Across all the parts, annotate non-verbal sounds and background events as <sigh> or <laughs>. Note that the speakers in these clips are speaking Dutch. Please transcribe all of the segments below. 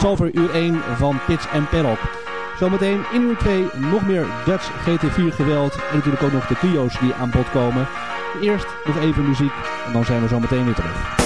Tot zover uur 1 van Pits en Paddock. Zometeen in uur 2 nog meer Dutch GT4 geweld en natuurlijk ook nog de trio's die aan bod komen. Eerst nog even muziek en dan zijn we zo meteen weer terug.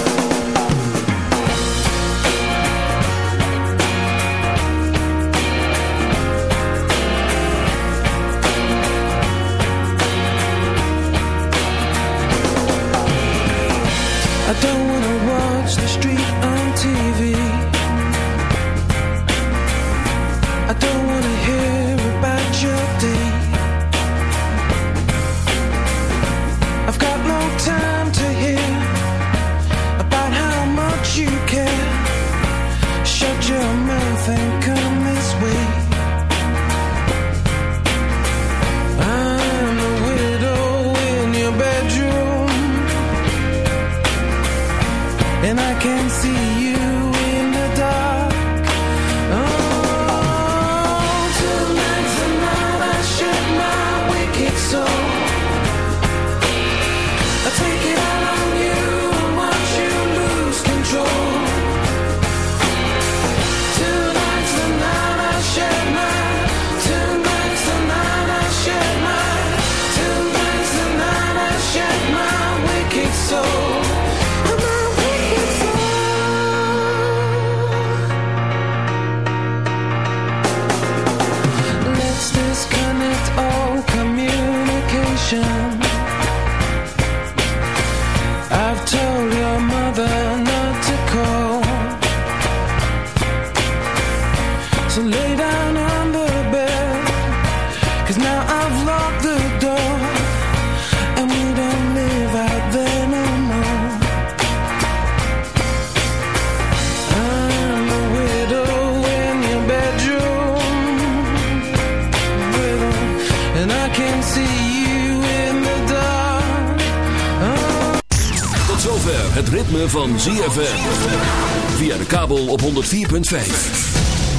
104.5.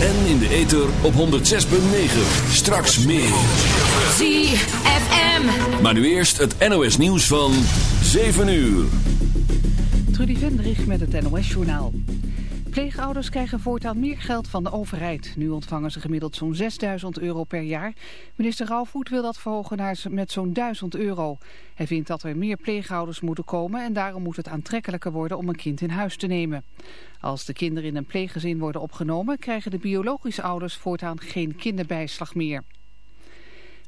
En in de ether op 106.9. Straks meer. ZFM. Maar nu eerst het NOS nieuws van 7 uur. Trudy Vendrich met het NOS journaal. Pleegouders krijgen voortaan meer geld van de overheid. Nu ontvangen ze gemiddeld zo'n 6000 euro per jaar. Minister Rauwvoet wil dat verhogen naar met zo'n 1000 euro. Hij vindt dat er meer pleegouders moeten komen en daarom moet het aantrekkelijker worden om een kind in huis te nemen. Als de kinderen in een pleeggezin worden opgenomen krijgen de biologische ouders voortaan geen kinderbijslag meer.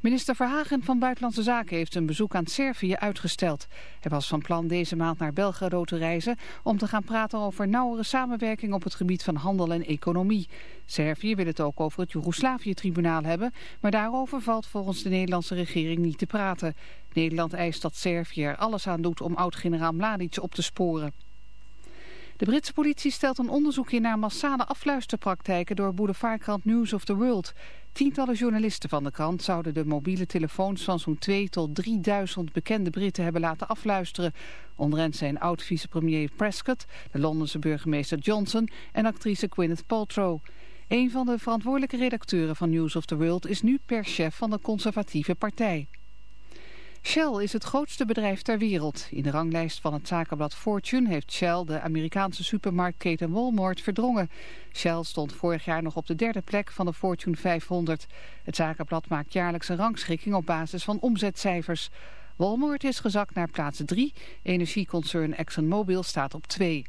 Minister Verhagen van Buitenlandse Zaken heeft een bezoek aan Servië uitgesteld. Hij was van plan deze maand naar Belgrado te reizen om te gaan praten over nauwere samenwerking op het gebied van handel en economie. Servië wil het ook over het Joegoslavië-tribunaal hebben, maar daarover valt volgens de Nederlandse regering niet te praten. Nederland eist dat Servië er alles aan doet om oud-generaal Mladic op te sporen. De Britse politie stelt een onderzoek in naar massale afluisterpraktijken door boulevardkrant News of the World. Tientallen journalisten van de krant zouden de mobiele telefoons van zo'n 2 tot 3000 bekende Britten hebben laten afluisteren. Onder hen zijn oud-vicepremier Prescott, de Londense burgemeester Johnson en actrice Gwyneth Paltrow. Een van de verantwoordelijke redacteuren van News of the World is nu perschef van de conservatieve partij. Shell is het grootste bedrijf ter wereld. In de ranglijst van het zakenblad Fortune heeft Shell de Amerikaanse supermarktketen Walmart verdrongen. Shell stond vorig jaar nog op de derde plek van de Fortune 500. Het zakenblad maakt jaarlijks een rangschikking op basis van omzetcijfers. Walmart is gezakt naar plaats 3. Energieconcern ExxonMobil staat op 2.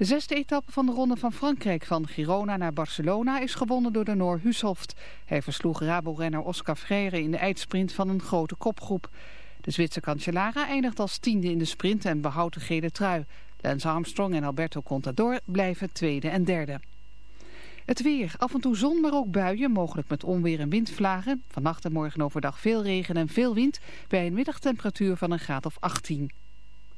De zesde etappe van de Ronde van Frankrijk van Girona naar Barcelona is gewonnen door de Noor Hushoft. Hij versloeg Rabo-renner Oscar Freire in de eindsprint van een grote kopgroep. De Zwitser Cancellara eindigt als tiende in de sprint en behoudt de gele trui. Lance Armstrong en Alberto Contador blijven tweede en derde. Het weer. Af en toe zon, maar ook buien, mogelijk met onweer en windvlagen. Vannacht en morgen overdag veel regen en veel wind, bij een middagtemperatuur van een graad of 18.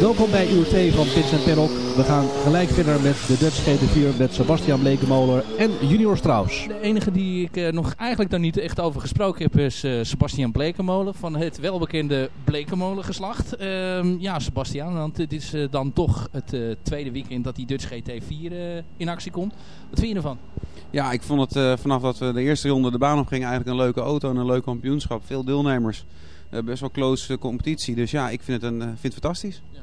Welkom bij uur 2 van Pits en Pennock. We gaan gelijk verder met de Dutch GT4 met Sebastian Blekemolen en Junior Strauss. De enige die ik eh, nog eigenlijk daar niet echt over gesproken heb is eh, Sebastian Blekemolen van het welbekende Blekemolen geslacht. Ehm, ja, Sebastian, want dit is eh, dan toch het eh, tweede weekend dat die Dutch GT4 eh, in actie komt. Wat vind je ervan? Ja, ik vond het eh, vanaf dat we de eerste ronde de baan op gingen eigenlijk een leuke auto en een leuk kampioenschap. Veel deelnemers. Eh, best wel close competitie. Dus ja, ik vind het, een, vind het fantastisch. Eh,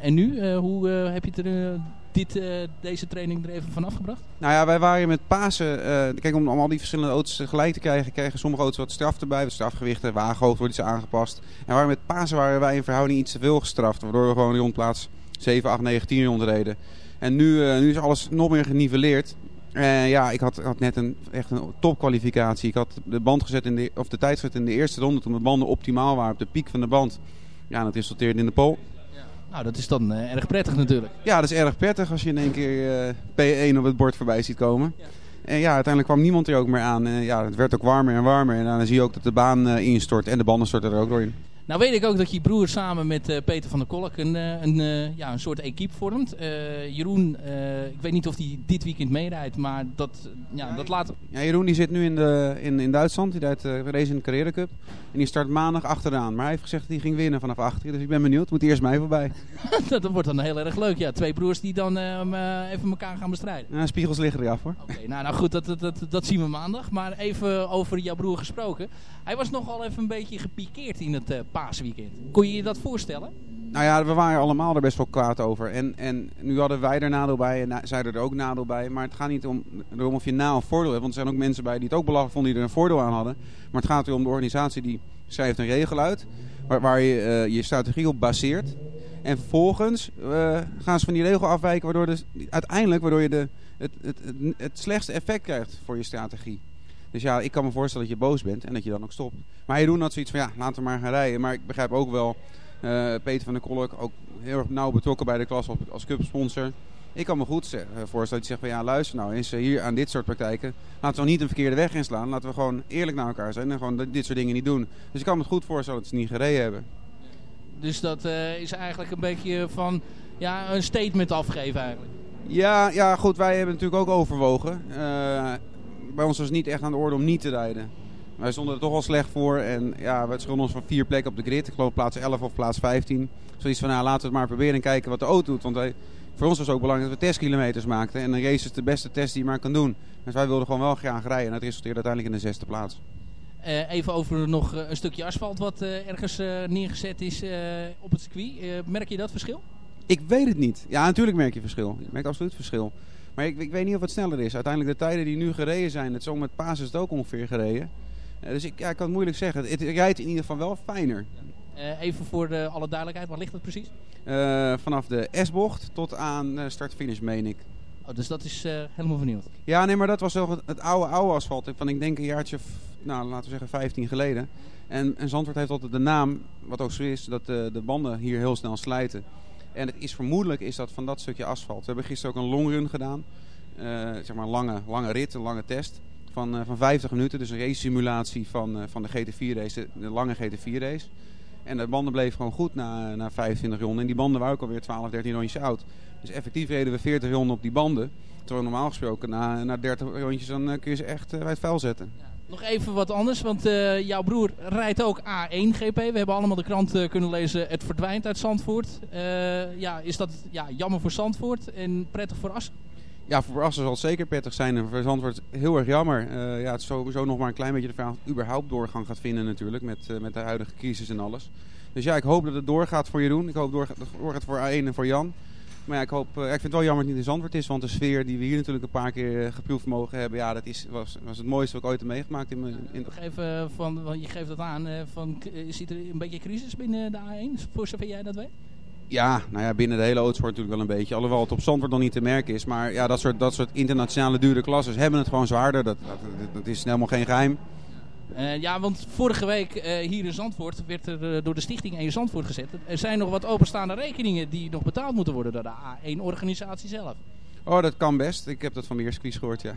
en nu, eh, hoe eh, heb je er, eh, dit, eh, deze training er even van afgebracht? Nou ja, wij waren met Pasen. eh, kijk, om, al die verschillende auto's tegelijk te krijgen, kregen sommige auto's wat straf erbij. Wat strafgewichten, wagenhoofd wordt iets aangepast. En waar met Pasen waren wij in verhouding iets te veel gestraft. Waardoor we gewoon rond plaats 7, 8, 9, 10 rondreden. En nu, eh, nu is alles nog meer geniveleerd. Eh, ja, ik had, had net een, echt een topkwalificatie. Ik had de, band gezet in de, of de tijd gezet in de eerste ronde toen de banden optimaal waren op de piek van de band. Ja, dat resulteerde in de pole. Nou, dat is dan eh, erg prettig natuurlijk. Ja, dat is erg prettig als je in één keer eh, P1 op het bord voorbij ziet komen. En ja, uiteindelijk kwam niemand er ook meer aan. En ja, het werd ook warmer en warmer. En dan zie je ook dat de baan eh, instort en de banden storten er ook door in. Nou weet ik ook dat je broer samen met eh, Peter van der Kolk een, eh, een, eh, ja, een soort equipe vormt. Jeroen, ik weet niet of hij dit weekend meerijdt, maar dat, ja, dat laat... Ja, Jeroen die zit nu in, de, in, in Duitsland. Die rijdt race in de Carrera Cup. En die start maandag achteraan. Maar hij heeft gezegd dat hij ging winnen vanaf achter. Dus ik ben benieuwd. Moet eerst mij voorbij. <laughs> dat wordt dan heel erg leuk. Ja, twee broers die dan even elkaar gaan bestrijden. Ja, spiegels liggen eraf hoor. Oké, nou, nou goed, dat, dat, dat, dat zien we maandag. Maar even over jouw broer gesproken. Hij was nogal even een beetje gepikeerd in het paasweekend. Kon je je dat voorstellen? Nou ja, we waren allemaal er best wel kwaad over. En, en nu hadden wij er nadeel bij en na- zij er ook nadeel bij. Maar het gaat niet om, erom of je na of voordeel hebt. Want er zijn ook mensen bij die het ook belachelijk vonden die er een voordeel aan hadden. Maar het gaat er om de organisatie die schrijft een regel uit. Waar, waar je eh, je strategie op baseert. En vervolgens eh, gaan ze van die regel afwijken. Waardoor dus, uiteindelijk waardoor je de, het, het, het, het slechtste effect krijgt voor je strategie. Dus ja, ik kan me voorstellen dat je boos bent en dat je dan ook stopt. Maar Jeroen had zoiets van, ja, laten we maar gaan rijden. Maar ik begrijp ook wel, eh, Peter van der Kolk, ook heel erg nauw betrokken bij de klas als, cupsponsor. Ik kan me goed eh, voorstellen dat hij zegt van, ja, luister nou eens, eh, hier aan dit soort praktijken. Laten we niet een verkeerde weg inslaan. Laten we gewoon eerlijk naar elkaar zijn en gewoon dit- soort dingen niet doen. Dus ik kan me goed voorstellen dat ze niet gereden hebben. Dus dat is eigenlijk een beetje van ja, een statement afgeven eigenlijk. Ja, ja, goed, wij hebben natuurlijk ook overwogen. Bij ons was niet echt aan de orde om niet te rijden. Wij stonden er toch al slecht voor. En ja, we schulden ons van vier plekken op de grid. Ik geloof plaats 11 of plaats 15. Zoiets van, nou, laten we het maar proberen en kijken wat de auto doet. Want voor ons was het ook belangrijk dat we testkilometers maakten. En een race is de beste test die je maar kan doen. Dus wij wilden gewoon wel graag rijden. En dat resulteerde uiteindelijk in de zesde plaats. Eh, even over nog eh, een stukje asfalt wat eh, ergens neergezet is op het circuit. Merk je dat verschil? Ik weet het niet. Ja, natuurlijk merk je verschil. Je merkt absoluut verschil. Maar ik, ik weet niet of het sneller is. Uiteindelijk de tijden die nu gereden zijn, het zo met Paas is het ook ongeveer gereden. Eh, dus ik, ja, ik kan het moeilijk zeggen. Het rijdt in ieder geval wel fijner. Eh, even voor de, alle duidelijkheid, waar ligt dat precies? Eh, vanaf de S-bocht tot aan start-finish, meen ik. Oh, dus dat is helemaal vernieuwd. Ja, nee, maar dat was wel het, het oude, oude asfalt. Van ik denk een jaartje, nou, laten we zeggen 15 geleden. En, en Zandvoort heeft altijd de naam, wat ook zo is, dat de banden hier heel snel slijten. En het is vermoedelijk is dat van dat stukje asfalt. We hebben gisteren ook een longrun gedaan. Eh, zeg maar lange, lange rit, een lange test. van, eh, van 50 minuten. Dus een race simulatie van, eh, van de GT4 race, de, lange GT4 race. En de banden bleven gewoon goed na, na 25 ronden. En die banden waren ook alweer 12, 13 rondjes oud. Dus effectief reden we 40 ronden op die banden. Terwijl normaal gesproken na, na 30 rondjes dan kun je ze echt bij het vuil zetten. Nog even wat anders, want eh, jouw broer rijdt ook A1 GP. We hebben allemaal de krant eh, kunnen lezen, het verdwijnt uit Zandvoort. Eh, ja, is dat ja, jammer voor Zandvoort en prettig voor Assen? Ja, voor Assen zal het zeker prettig zijn. En voor Zandvoort heel erg jammer. Ja, het is sowieso nog maar een klein beetje de vraag überhaupt doorgang gaat vinden natuurlijk. Met, met de huidige crisis en alles. Dus ja, ik hoop dat het doorgaat voor Jeroen. Ik hoop dat het doorgaat voor A1 en voor Jan. Maar ja, ik, hoop, eh, ik vind het wel jammer dat het niet in Zandvoort is. Want de sfeer die we hier natuurlijk een paar keer eh, geproefd mogen hebben. Ja, dat is, was, was het mooiste wat ik ooit heb meegemaakt. In, mijn- in, even van, want je geeft dat aan, eh, van, eh, ziet er een beetje crisis binnen de A1, voor zover jij dat weet? Ja, nou ja, binnen de hele autosport natuurlijk wel een beetje. Alhoewel het op Zandvoort nog niet te merken is. Maar ja, dat soort, dat soort internationale dure klasses hebben het gewoon zwaarder. Dat, dat, dat is helemaal geen geheim. Eh, ja, want vorige week eh, hier in Zandvoort werd er eh, door de stichting 1 Zandvoort gezet. Er zijn nog wat openstaande rekeningen die nog betaald moeten worden door de A1-organisatie zelf. Oh, dat kan best. Ik heb dat van meer circuits gehoord, ja.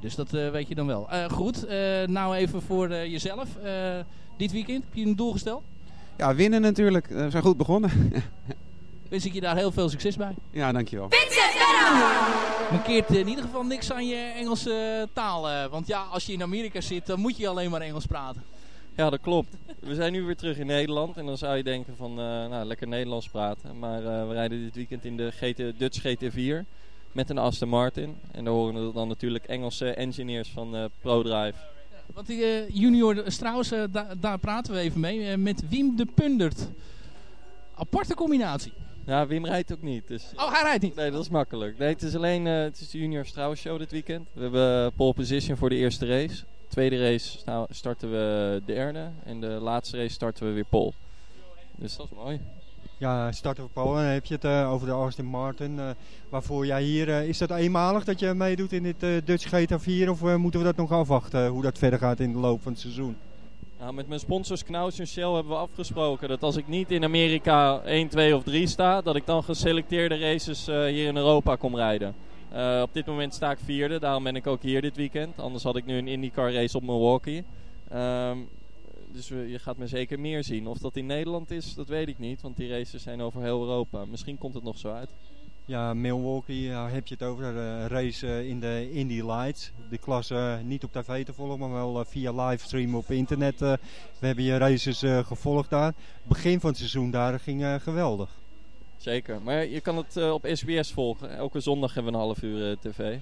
Dus dat eh, weet je dan wel. Eh, goed, eh, nou even voor jezelf. Eh, dit weekend, heb je een doel gesteld? Ja, winnen natuurlijk. We zijn goed begonnen. <laughs> Wens ik je daar heel veel succes bij. ja, dankjewel. Mankeert in ieder geval niks aan je Engelse taal. eh, want ja, als je in Amerika zit, dan moet je alleen maar Engels praten. Ja, dat klopt. We zijn nu weer terug in Nederland. En dan zou je denken van, eh, nou, lekker Nederlands praten. Maar eh, we rijden dit weekend in de GT, Dutch GT4 met een Aston Martin. En daar horen dan natuurlijk Engelse engineers van eh, ProDrive. Want die eh, junior Strauss, eh, da- daar praten we even mee. eh, met Wim de Pundert. Aparte combinatie. Ja, Wim rijdt ook niet. Dus... Oh, hij rijdt niet? Nee, dat is makkelijk. Nee, het is alleen eh, het is de Junior Strauss Show dit weekend. We hebben pole position voor de eerste race. Tweede race sta- starten we derde. En de laatste race starten we weer pole. Dus dat is mooi. Ja, starten we Paul. En dan heb je het eh, over de Aston Martin. eh, waarvoor jij hier... eh, is dat eenmalig dat je meedoet in dit eh, Dutch GT4? Of moeten we dat nog afwachten hoe dat verder gaat in de loop van het seizoen? Nou, met mijn sponsors Knaus en Shell hebben we afgesproken dat als ik niet in Amerika 1, 2 of 3 sta, dat ik dan geselecteerde races eh, hier in Europa kom rijden. Eh, op dit moment sta ik vierde, daarom ben ik ook hier dit weekend. Anders had ik nu een IndyCar race op Milwaukee. Ehm, dus je gaat me zeker meer zien. Of dat in Nederland is, dat weet ik niet, want die races zijn over heel Europa. Misschien komt het nog zo uit. Ja, Milwaukee, ja, heb je het over een race eh, in de Indy Lights. De klasse eh, niet op tv te volgen, maar wel eh, via livestream op internet. eh. we hebben je races eh, gevolgd daar. Begin van het seizoen daar ging eh, geweldig. Zeker, maar je kan het eh, op SBS volgen. Elke zondag hebben we een half uur eh, tv.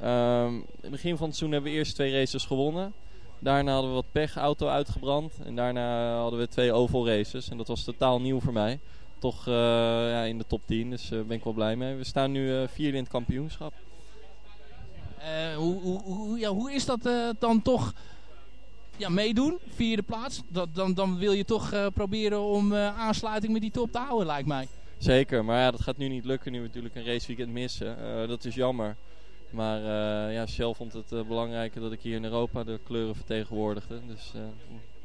Ehm, in het begin van het seizoen hebben we eerst twee races gewonnen. Daarna hadden we wat pech, auto uitgebrand. En daarna hadden we twee oval races. En dat was totaal nieuw voor mij. Toch eh, ja, in de top 10, dus daar ben ik wel blij mee. We staan nu eh, vierde in het kampioenschap. Eh, hoe, hoe, hoe, ja, hoe is dat eh, dan toch ja, meedoen, vierde plaats? Dat, dan, dan wil je toch eh, proberen om eh, aansluiting met die top te houden, lijkt mij. Zeker, maar ja, dat gaat nu niet lukken nu we natuurlijk een raceweekend missen. Eh, dat is jammer. Maar eh, ja, Shell vond het eh, belangrijker dat ik hier in Europa de kleuren vertegenwoordigde. Dus eh,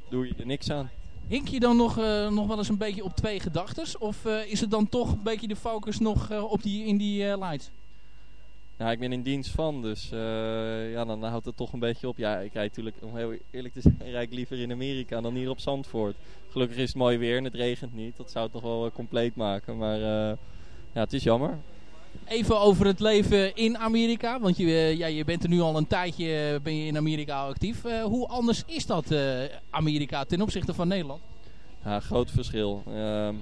doe je er niks aan. Hink je dan nog, eh, nog wel eens een beetje op twee gedachtes? Of eh, is het dan toch een beetje de focus nog eh, op die, in die lights? Ja, ik ben in dienst van, dus ja, dan houdt het toch een beetje op. Ja, ik rijd natuurlijk, om heel eerlijk te zijn, <laughs> rijd ik liever in Amerika dan hier op Zandvoort. Gelukkig is het mooi weer en het regent niet. Dat zou het nog wel compleet maken, maar ja, het is jammer. Even over het leven in Amerika. Want je, eh, ja, je bent er nu al een tijdje eh, ben je in Amerika actief. Eh, hoe anders is dat Amerika ten opzichte van Nederland? Ja, groot verschil. Ehm,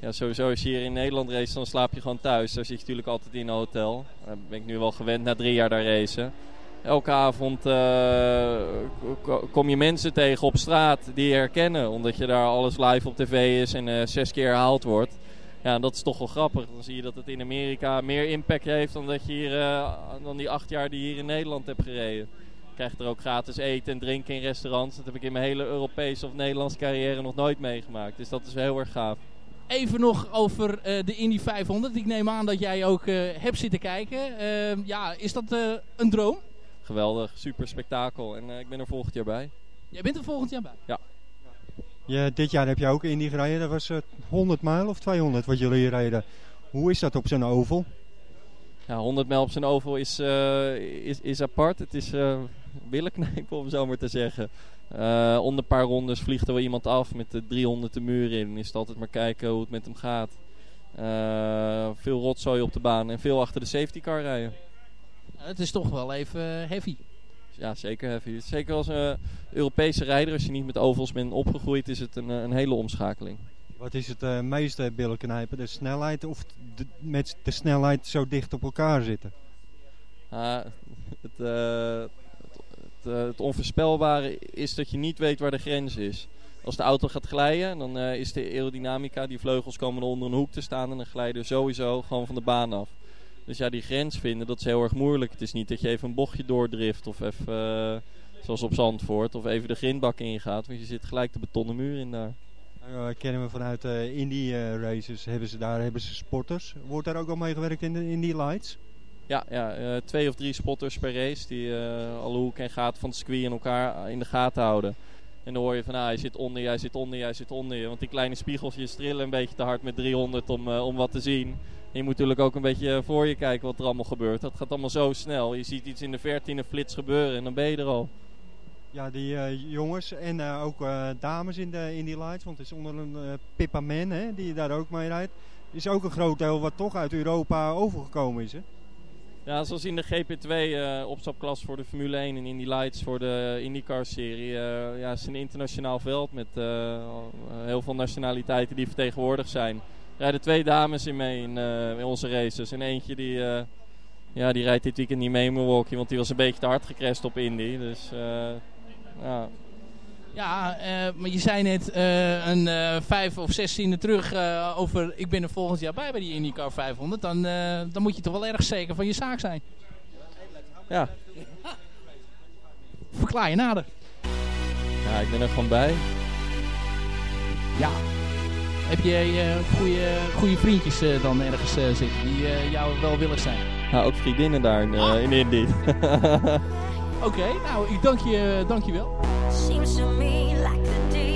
ja, sowieso als je hier in Nederland race, dan slaap je gewoon thuis. Daar zit je natuurlijk altijd in een hotel. Daar ben ik nu wel gewend na drie jaar daar racen. Elke avond ko- kom je mensen tegen op straat die je herkennen. Omdat je daar alles live op tv is en zes keer herhaald wordt. Ja, dat is toch wel grappig. Dan zie je dat het in Amerika meer impact heeft dan, dat je hier, eh, dan die acht jaar die je hier in Nederland hebt gereden. Je krijgt er ook gratis eten en drinken in restaurants. Dat heb ik in mijn hele Europese of Nederlandse carrière nog nooit meegemaakt. Dus dat is heel erg gaaf. Even nog over eh, de Indy 500. Ik neem aan dat jij ook eh, hebt zitten kijken. Eh, ja, is dat een droom? Geweldig, super spektakel. En ik ben er volgend jaar bij. Jij bent er volgend jaar bij. Ja. Ja, dit jaar heb je ook Indy gereden. Dat was eh, 100 mijl of 200 wat jullie reden. Hoe is dat op zo'n oval? Ja, 100 mijl op zijn oval is, eh, is, is apart. Het is, eh, knijpen, om zo maar te zeggen. Eh, onder een paar rondes vliegt er wel iemand af met de 300 de muur in. Is het altijd maar kijken hoe het met hem gaat. Eh, veel rotzooi op de baan en veel achter de safety car rijden. Het is toch wel even eh, heavy. Ja, zeker heavy. Zeker als een Europese rijder, als je niet met ovals bent opgegroeid, is het een, een hele omschakeling. Wat is het uh, meeste billen knijpen? De snelheid of de, met de snelheid zo dicht op elkaar zitten? Uh, het, uh, het, het, onvoorspelbare is dat je niet weet waar de grens is. Als de auto gaat glijden, dan is de aerodynamica, die vleugels komen onder een hoek te staan en dan glijden sowieso gewoon van de baan af. Dus ja, die grens vinden, dat is heel erg moeilijk. Het is niet dat je even een bochtje doordrift of even, zoals op Zandvoort, of even de grindbak ingaat. Want je zit gelijk de betonnen muur in daar. Nou, kennen we vanuit uh, Indie uh, races, hebben ze daar hebben ze sporters. Wordt daar ook al mee gewerkt in de Indie Lights? Ja, ja uh, twee of drie spotters per race die alle hoeken en gaten van het circuit in elkaar in de gaten houden. En dan hoor je van, ah, hij zit onder, jij zit onder, jij zit onder je. Want die kleine spiegeltjes trillen een beetje te hard met 300 om, om wat te zien. Je moet natuurlijk ook een beetje voor je kijken wat er allemaal gebeurt. Dat gaat allemaal zo snel. Je ziet iets in de een flits gebeuren en dan ben je er al. Ja, die uh, jongens en uh, ook uh, dames in, de, in die lights, want het is onder een Pippa Man hè, die daar ook mee rijdt. Is ook een groot deel wat toch uit Europa overgekomen is. Hè? Ja, zoals in de GP2 opstapklas voor de Formule 1 en in die lights voor de IndyCar-serie. ja, het is een internationaal veld met heel veel nationaliteiten die vertegenwoordigd zijn. Rijden twee dames in mee in, in onze races. En eentje die, ja, die rijdt dit weekend niet mee in Milwaukee, want die was een beetje te hard gecrashed op Indy. Dus ja, ja uh, maar je zei net uh, een uh, vijf of zestiende terug over ik ben er volgend jaar bij bij die IndyCar 500. Dan, dan moet je toch wel erg zeker van je zaak zijn. Ja. Verklaar je nader. Ja, ik ben er gewoon bij. Ja. Heb je goede, goede vriendjes dan ergens zitten die jou wel willig zijn? Ja, ook vriendinnen daar in, Ah. in. <laughs> Oké, okay, nou, ik dank je, dank je wel. Seems to me like the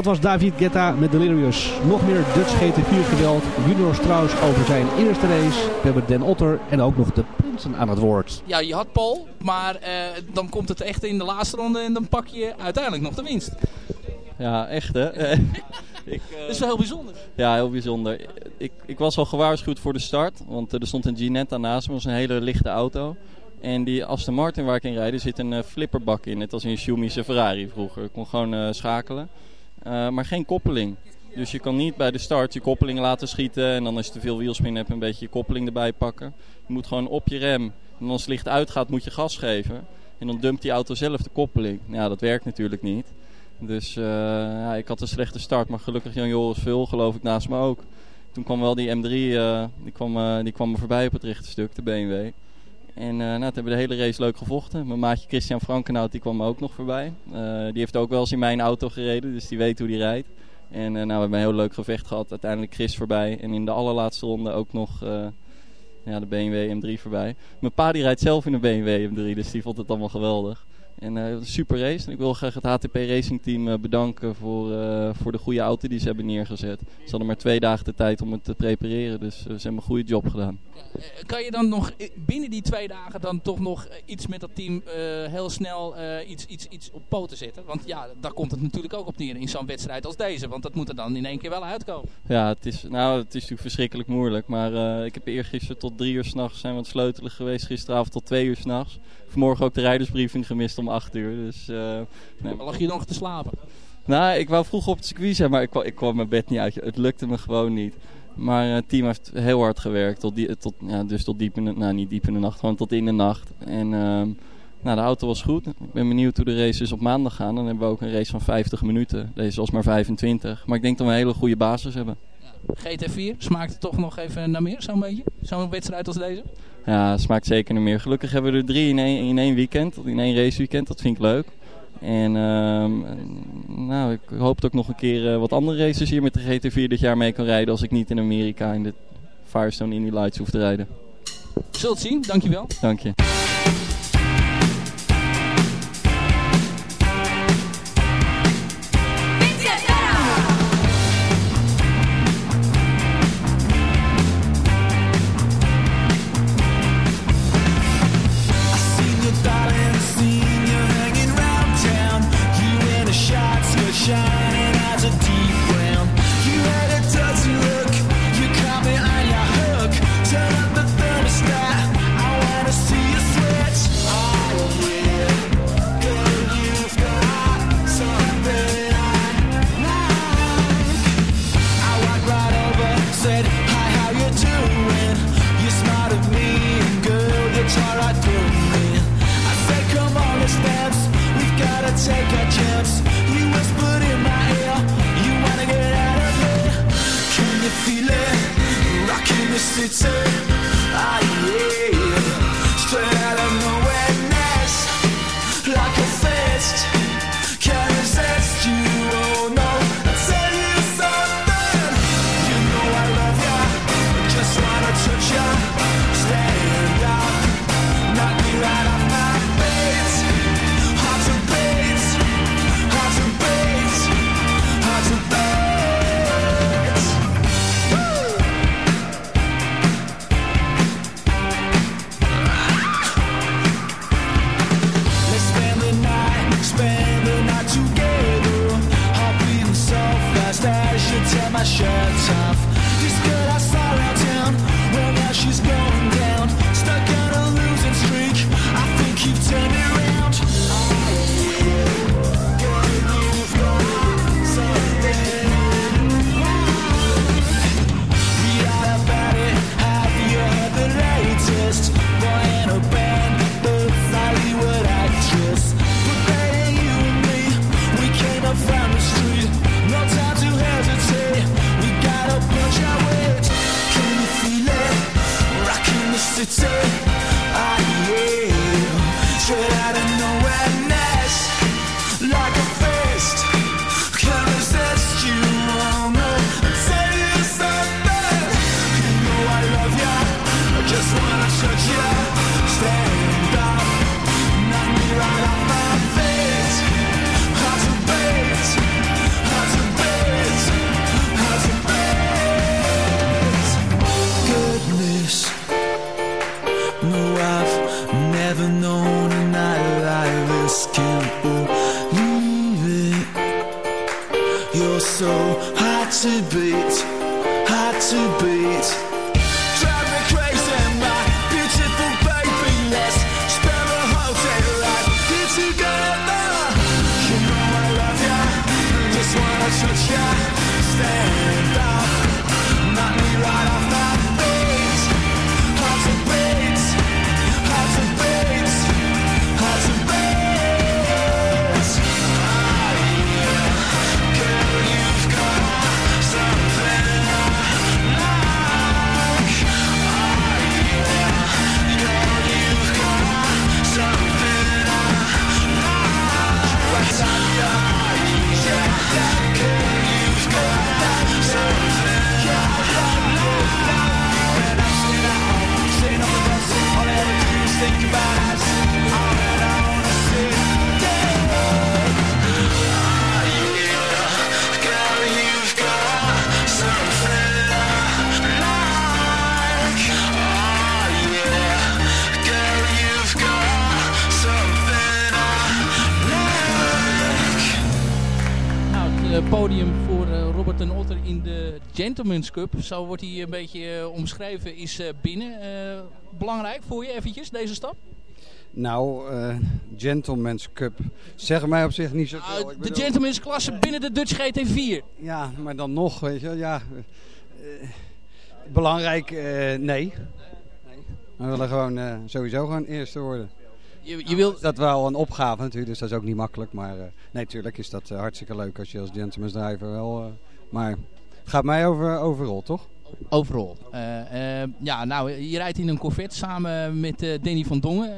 Dat was David Guetta met Delirious. Nog meer Dutch GT4 geweld. Junior Strauss over zijn eerste race. We hebben Den Otter en ook nog de Prinsen aan het woord. Ja, je had Paul, maar eh, dan komt het echt in de laatste ronde en dan pak je uiteindelijk nog de winst. Ja, echt hè. <laughs> ik, eh, Dat is wel heel bijzonder. Ja, heel bijzonder. Ik, ik was al gewaarschuwd voor de start, want eh, er stond een Ginetta naast me, dat was een hele lichte auto. En die Aston Martin waar ik in rijd, er zit een eh, flipperbak in, net als in Schumi's Ferrari vroeger. Ik kon gewoon eh, schakelen, Eh, maar geen koppeling. Dus je kan niet bij de start je koppeling laten schieten en dan als je te veel wielspin hebt een beetje je koppeling erbij pakken. Je moet gewoon op je rem en als het licht uitgaat moet je gas geven. En dan dumpt die auto zelf de koppeling. Ja, dat werkt natuurlijk niet. Dus eh, ja, ik had een slechte start, maar gelukkig Jan Joris Vul geloof ik naast me ook. Toen kwam wel die M3, eh, die, kwam, die kwam me voorbij op het rechte stuk, de BMW. En uh, nou, hebben de hele race leuk gevochten. Mijn maatje Christian Frankenhout die kwam me ook nog voorbij. Uh, die heeft ook wel eens in mijn auto gereden, dus die weet hoe die rijdt. En uh, nou, we hebben een heel leuk gevecht gehad. Uiteindelijk Chris voorbij. En in de allerlaatste ronde ook nog ja, de BMW M3 voorbij. Mijn pa die rijdt zelf in een BMW M3, dus die vond het allemaal geweldig. En uh, een super race. En ik wil graag het HTP Racing Team uh, bedanken voor, uh, voor de goede auto die ze hebben neergezet. Ze hadden maar twee dagen de tijd om het te prepareren. Dus ze hebben een goede job gedaan. kan je dan nog binnen die twee dagen dan toch nog iets met dat team heel snel iets, iets, iets op poten zetten? Want ja, daar komt het natuurlijk ook op neer in zo'n wedstrijd als deze. Want dat moet er dan in één keer wel uitkomen. Ja, het is, nou, het is natuurlijk verschrikkelijk moeilijk. Maar ik heb eergisteren tot drie uur s'nachts zijn we aan het sleutelen geweest. Gisteravond tot twee uur s'nachts. Vanmorgen ook de rijdersbriefing gemist om 8 uur. Dus, uh, nee. Lag je nog te slapen? Nou, ik wou vroeg op het circuit zijn, maar ik, ik kwam mijn bed niet uit. Het lukte me gewoon niet. Maar het team heeft heel hard gewerkt. Tot die, tot, ja, dus tot diep in de, nou niet diep in de nacht, gewoon tot in de nacht. En uh, nou, de auto was goed. Ik ben benieuwd hoe de race is op maandag gaan. Dan hebben we ook een race van 50 minuten. Deze was maar 25. Maar ik denk dat we een hele goede basis hebben. GT4 smaakt toch nog even naar meer, zo'n beetje? Zo'n wedstrijd als deze? Ja, smaakt zeker naar meer. Gelukkig hebben we er drie in één, in één weekend, in één raceweekend. Dat vind ik leuk. En uh, nou, ik hoop dat ik nog een keer uh, wat andere races hier met de GT4 dit jaar mee kan rijden. Als ik niet in Amerika in de Firestone Indy Lights hoef te rijden. Zult zien, dankjewel. Dank je. Podium voor eh, Robert en Otter in de Gentleman's Cup, zo wordt hij een beetje eh, omschreven, is eh, binnen. Belangrijk voor je eventjes, deze stap? Nou, eh Gentleman's Cup. Zeg mij op zich niet zoveel. Ik de bedoel- Gentleman's klasse binnen de Dutch GT4. Ja, maar dan nog, weet je wel, ja. belangrijk, nee. nee. We willen gewoon sowieso gewoon eerste worden. Je, je wil... Dat wel een opgave natuurlijk, dus dat is ook niet makkelijk. Maar eh, nee, natuurlijk is dat eh, hartstikke leuk als je als gentleman's driver wel... eh, maar het gaat mij over overal, toch? Overal. Ja, nou, je rijdt in een Corvette samen met Danny van Dongen.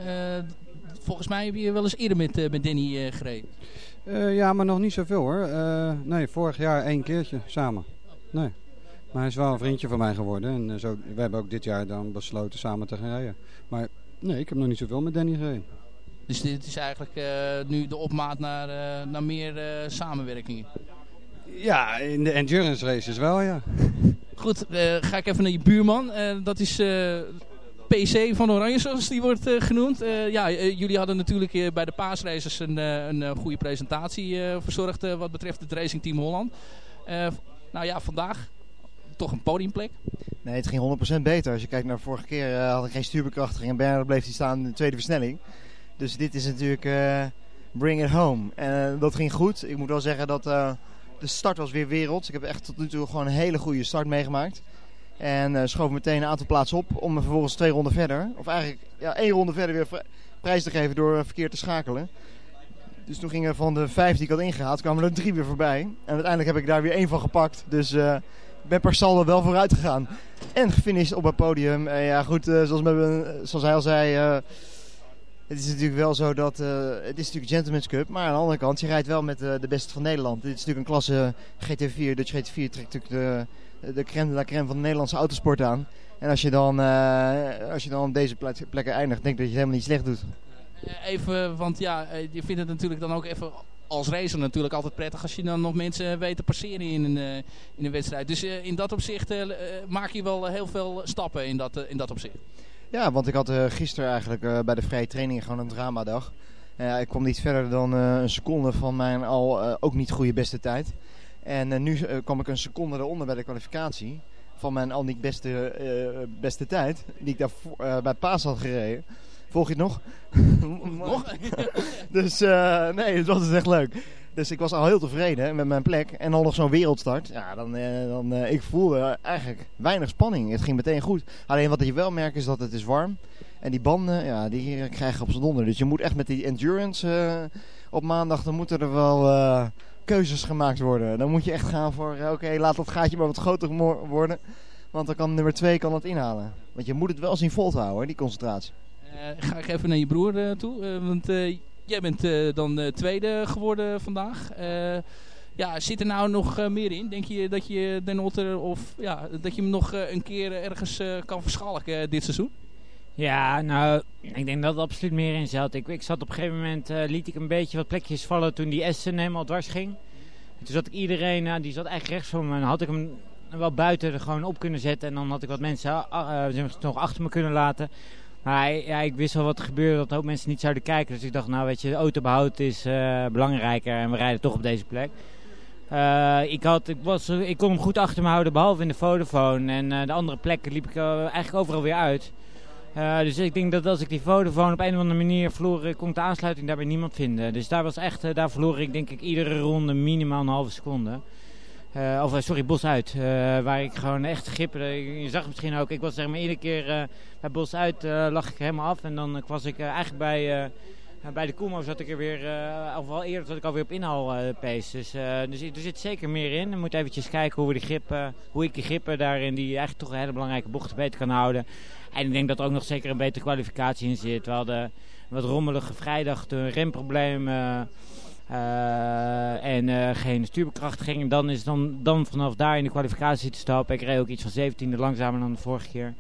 Volgens mij heb je wel eens eerder met, met Danny gereden. Ja, maar nog niet zoveel hoor. Nee, vorig jaar één keertje samen. Nee. Maar hij is wel een vriendje van mij geworden. En zo, we hebben ook dit jaar dan besloten samen te gaan rijden. Maar nee, ik heb nog niet zoveel met Danny gereden. Dus dit is eigenlijk eh, nu de opmaat naar, eh, naar meer eh, samenwerkingen. Ja, in de endurance races wel, ja. Goed, ga ik even naar je buurman. Dat is PC van Oranje, zoals die wordt genoemd. Ja, jullie hadden natuurlijk bij de paasraces een, een goede presentatie verzorgd wat betreft het Racing Team Holland. Nou ja, vandaag toch een podiumplek. Nee, het ging 100% beter. Als je kijkt naar vorige keer eh, had ik geen stuurbekrachtiging en Bernard bleef hij staan in de tweede versnelling. Dus dit is natuurlijk eh, bring it home. En eh, dat ging goed. Ik moet wel zeggen dat de start was weer werelds. Ik heb echt tot nu toe gewoon een hele goede start meegemaakt. En schoof meteen een aantal plaatsen op om me vervolgens twee ronden verder, of eigenlijk ja, één ronde verder weer prijs te geven door verkeerd te schakelen. Dus toen gingen van de vijf die ik had ingehaald, kwamen er drie weer voorbij. En uiteindelijk heb ik daar weer één van gepakt. Dus ben per wel vooruit gegaan. En gefinished op het podium. En ja, goed, eh, zoals, zoals hij al zei. eh, het is natuurlijk wel zo dat. eh, het is natuurlijk Gentleman's Cup. Maar aan de andere kant, je rijdt wel met de beste van Nederland. Dit is natuurlijk een klasse GT4. Dutch GT4 trekt natuurlijk de, de crème de la crème van de Nederlandse autosport aan. En als je dan, als je dan op deze plek- plekken eindigt, denk ik dat je het helemaal niet slecht doet. Even, want ja, je vindt het natuurlijk dan ook even als racer natuurlijk altijd prettig als je dan nog mensen weet te passeren in een, eh, in een wedstrijd. Dus eh, in dat opzicht eh, maak je wel heel veel stappen in dat, in dat opzicht. Ja, want ik had gisteren eigenlijk bij de vrije training gewoon een dramadag. Uh, ik kwam niet verder dan een seconde van mijn al ook niet goede beste tijd. En nu kwam ik een seconde eronder bij de kwalificatie. Van mijn al niet beste, beste tijd. Die ik daar bij Paas had gereden. Volg je het nog? <laughs> nog? <laughs> dus eh, nee, het was dus echt leuk. Dus ik was al heel tevreden met mijn plek. En dan nog zo'n wereldstart. Ja, dan, eh, dan, eh, ik voelde eigenlijk weinig spanning. Het ging meteen goed. Alleen wat je wel merkt is dat het is warm. En die banden, ja, die krijgen op z'n donder. Dus je moet echt met die endurance op maandag, dan moeten er wel keuzes gemaakt worden. Dan moet je echt gaan voor, oké, laat dat gaatje maar wat groter worden. Want dan kan nummer 2 kan het inhalen. Want je moet het wel zien vol te houden, die concentratie. Eh, ga ik even naar je broer eh, toe. eh, want jij bent dan tweede geworden vandaag. Ja, zit er nou nog meer in? Denk je dat je Den Otter of ja, dat je hem nog een keer ergens kan verschalken dit seizoen? Ja, nou, ik denk dat er absoluut meer in zat. Ik, ik zat op een gegeven moment, liet ik een beetje wat plekjes vallen toen die Essen helemaal dwars ging. En toen zat ik iedereen, die zat eigenlijk rechts van me. Had ik hem wel buiten er gewoon op kunnen zetten. En dan had ik wat mensen ah, nog achter me kunnen laten. Maar ja, ik wist wel wat er gebeurde, dat hoop mensen niet zouden kijken. Dus ik dacht, nou weet je, autobehoud is eh, belangrijker en we rijden toch op deze plek. Eh, ik, had, ik, was, ik kon hem goed achter me houden, behalve in de Vodafone. En eh, de andere plekken liep ik eigenlijk overal weer uit. Dus ik denk dat als ik die Vodafone op een of andere manier verloor, kon ik de aansluiting daarbij niemand vinden. Dus daar was echt, daar verloor ik denk ik iedere ronde minimaal een halve seconde. Eh, of eh, sorry, Bos uit. eh, waar ik gewoon echt grippen. Je zag het misschien ook. Ik was zeg maar iedere keer bij Bos uit lag ik helemaal af. En dan was ik eigenlijk bij, bij de Koemo zat ik er weer. of al eerder zat ik alweer op inhaal eh, pace. Dus, dus er zit zeker meer in. We moeten eventjes kijken hoe, we de grip, hoe ik de grippen daarin die eigenlijk toch een hele belangrijke bochten beter kan houden. En ik denk dat er ook nog zeker een betere kwalificatie in zit. We hadden wat rommelige vrijdag, een remprobleem. Eh, en eh, geen stuurbekrachtiging. Dan is dan, dan vanaf daar in de kwalificatie te stappen. Ik reed ook iets van 17e langzamer dan de vorige keer.